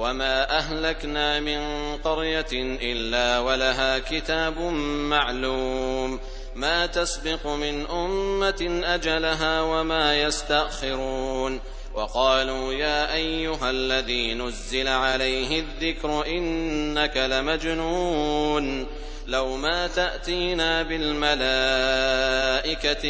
وما أهلكنا من قرية إلا ولها كتاب معلوم ما تسبق من أمة أجلها وما يستأخرون وقالوا يا أيها الذي نزل عليه الذكر إنك لمجنون لو ما تأتينا بالملائكة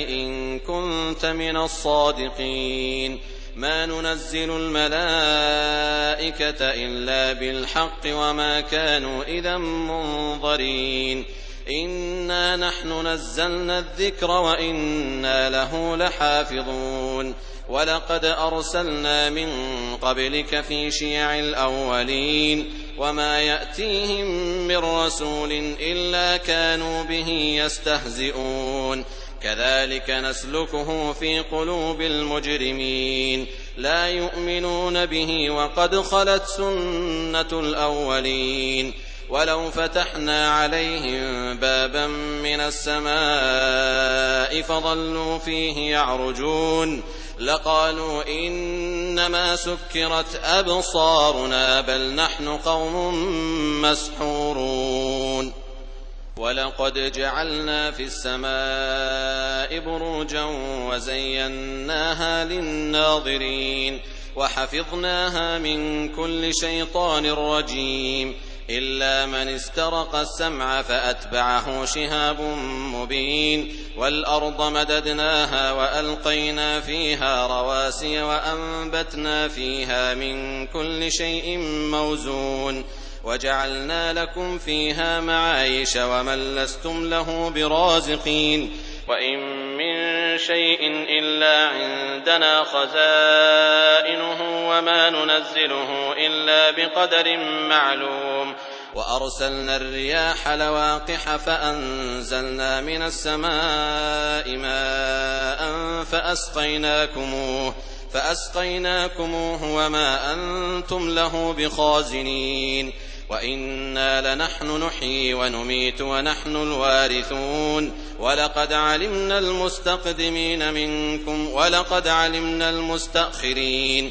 إن كنت من الصادقين ما ننزل الملائكة إلا بالحق وما كانوا إذا منظرين. إنا نحن نزلنا الذكر وإنا له لحافظون. ولقد أرسلنا من قبلك في شيع الأولين. وما يأتيهم من رسول إلا كانوا به يستهزئون. كذلك نسلكه في قلوب المجرمين. لا يؤمنون به وقد خلت سنة الأولين. ولو فتحنا عليهم بابا من السماء فظلوا فيه يعرجون. لقالوا إنما سكرت أبصارنا بل نحن قوم مسحورون. وَلَقَدْ جَعَلْنَا فِي السَّمَاءِ بُرُوجًا وَزَيَّنَّاهَا لِلنَّاظِرِينَ وَحَفِظْنَاهَا مِن كُلِّ شَيْطَانٍ رَّجِيمٍ إِلَّا مَنِ اسْتَرَقَ السَّمْعَ فَأَتْبَعَهُ شِهَابٌ مُّبِينٌ وَالْأَرْضَ مَدَدْنَاهَا وَأَلْقَيْنَا فِيهَا رَوَاسِيَ وَأَنبَتْنَا فِيهَا مِن كُلِّ شَيْءٍ مَّوْزُونٍ وَجَعَلْنَا لَكُمْ فِيهَا مَعَايِشَ وَمَن لَّسْتُمْ لَهُ بِرَازِقِينَ وَإِن مِّن شَيْءٍ إِلَّا عِندَنَا خَزَائِنُهُ وَمَا نُنَزِّلُهُ إِلَّا بِقَدَرٍ مَّعْلُومٍ وَأَرْسَلْنَا الرِّيَاحَ لَوَاقِحَ فَأَنزَلْنَا مِنَ السَّمَاءِ مَاءً فَأَسْقَيْنَاكُمُوهُ وما أنتم له بخازنين وإنا لنحن نحيي ونميت ونحن الوارثون ولقد علمنا المستقدمين منكم ولقد علمنا المستأخرين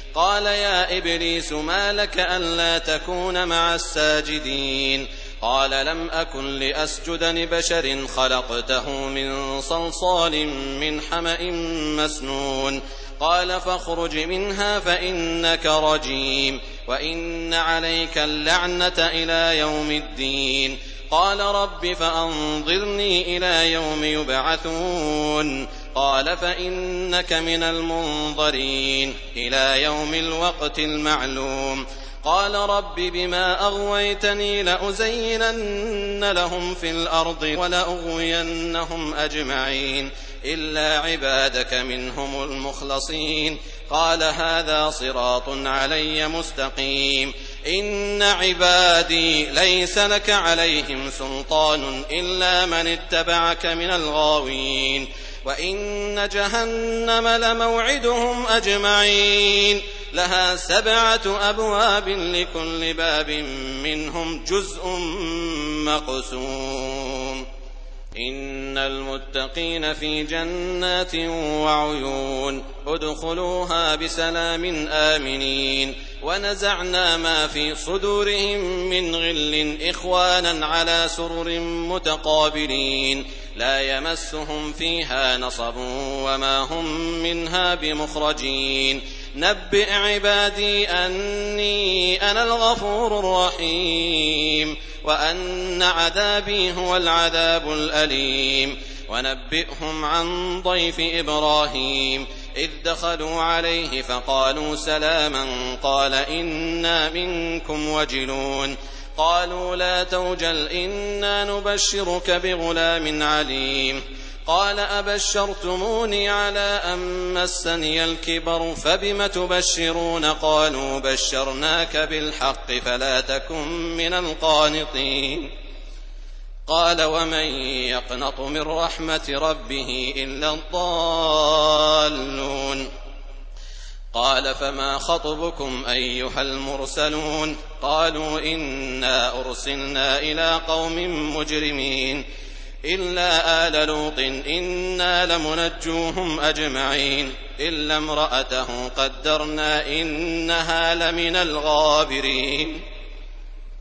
قال يا إبليس ما لك ألا تكون مع الساجدين؟ قال لم أكن لأسجد لبشر خلقته من صلصال من حمأ مسنون. قال فاخرج منها فإنك رجيم. وإن عليك اللعنة إلى يوم الدين. قال رب فأنظرني إلى يوم يبعثون. قال فإنك من المنظرين إلى يوم الوقت المعلوم. قال رب بما أغويتني لأزينن لهم في الأرض ولأغوينهم أجمعين. إلا عبادك منهم المخلصين. قال هذا صراط علي مستقيم. إن عبادي ليس لك عليهم سلطان إلا من اتبعك من الغاوين. وإن جهنم لموعدهم أجمعين. لها سبعة أبواب لكل باب منهم جزء مقسوم. إن المتقين في جنات وعيون ادخلوها بسلام آمنين ونزعنا ما في صدورهم من غل إخوانا على سرر متقابلين لا يمسهم فيها نصب وما هم منها بمخرجين نبئ عبادي أني أنا الغفور الرحيم وأن عذابي هو العذاب الأليم. ونبئهم عن ضيف إبراهيم. إذ دخلوا عليه فقالوا سلاما. قال إنا منكم وجلون. قالوا لا توجل إنا نبشرك بغلام عليم. قال أبشرتموني على أن مسني الكبر فبم تبشرون قالوا بشرناك بالحق فلا تكن من القانطين قال ومن يقنط من رحمة ربه إلا الضالون قال فما خطبكم أيها المرسلون قالوا إنا أرسلنا إلى قوم مجرمين إلا آل لوط إنا لمنجوهم أجمعين إلا امرأته قدرنا إنها لمن الغابرين.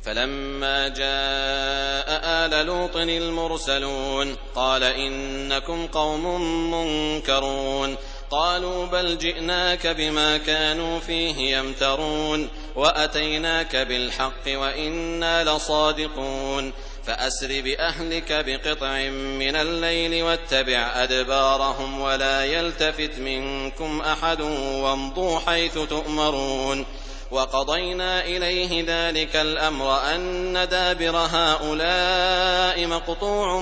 فلما جاء آل لوط المرسلون قال إنكم قوم منكرون. قالوا بل جئناك بما كانوا فيه يمترون وأتيناك بالحق وإنا لصادقون. فأسر بأهلك بقطع من الليل واتبع أدبارهم ولا يلتفت منكم أحد وامضوا حيث تؤمرون وقضينا إليه ذلك الأمر أن دابر هؤلاء مقطوع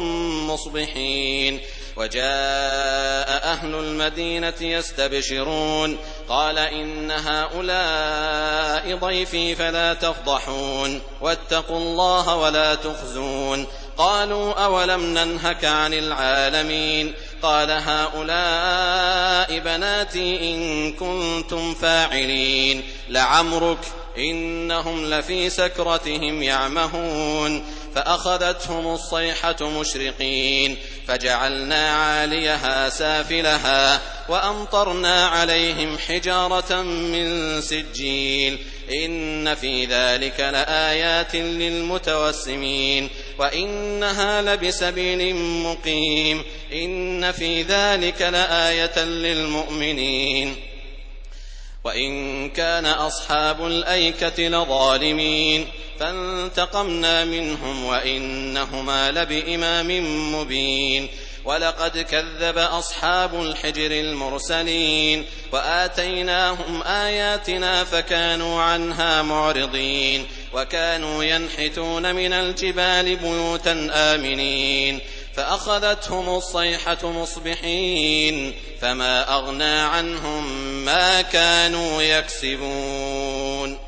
مصبحين وجاء أهل المدينة يستبشرون قال إن هؤلاء ضيفي فلا تفضحون واتقوا الله ولا تخزون قالوا أولم ننهك عن العالمين قال هؤلاء بناتي إن كنتم فاعلين لعمرك إنهم لفي سكرتهم يعمهون فأخذتهم الصيحة مشرقين فجعلنا عاليها سافلها وأمطرنا عليهم حجارة من سجيل. إن في ذلك لآيات للمتوسمين. وإنها لبسبيل مقيم. إن في ذلك لآية للمؤمنين. وإن كان أصحاب الأيكة لظالمين. فانتقمنا منهم وإنهما لبإمام مبين. ولقد كذب أصحاب الحجر المرسلين وآتيناهم آياتنا فكانوا عنها معرضين وكانوا ينحتون من الجبال بيوتا آمنين فأخذتهم الصيحة مصبحين فما أغنى عنهم ما كانوا يكسبون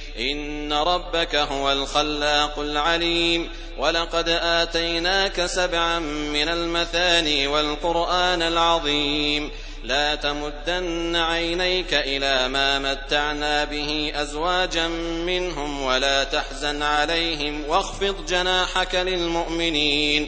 إن ربك هو الخلاق العليم ولقد آتيناك سبعا من المثاني والقرآن العظيم لا تمدن عينيك إلى ما متعنا به أزواجا منهم ولا تحزن عليهم واخفض جناحك للمؤمنين